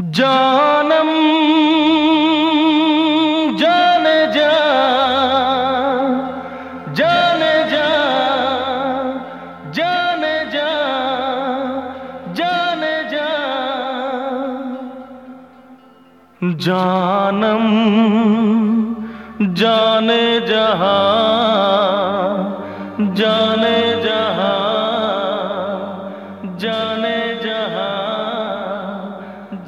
जानम जाने जा जाने जा जाने जा जाने जा। जानम जाने जहा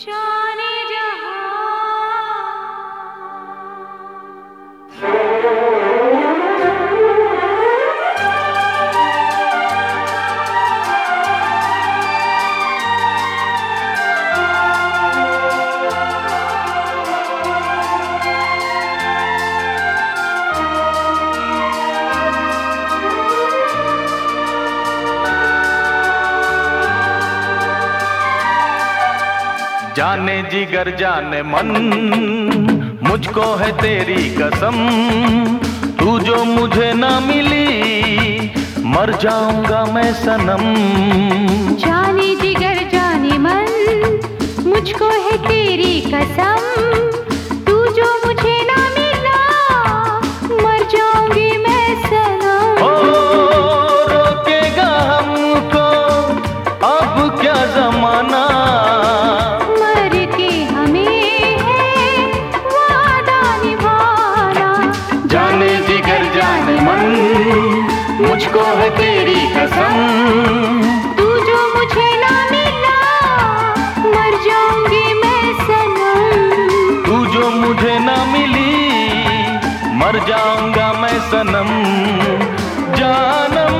जाने जाने जिगर जाने मन, मुझको है तेरी कसम। तू जो मुझे ना मिली, मर जाऊँगा मैं सनम। जाने जिगर जाने मन, मुझको है तेरी कसम। मुझको है तेरी कसम। तू जो मुझे ना मिला मर जाऊँगी मैं सनम। तू जो मुझे ना मिली मर जाऊँगा मैं सनम। जानम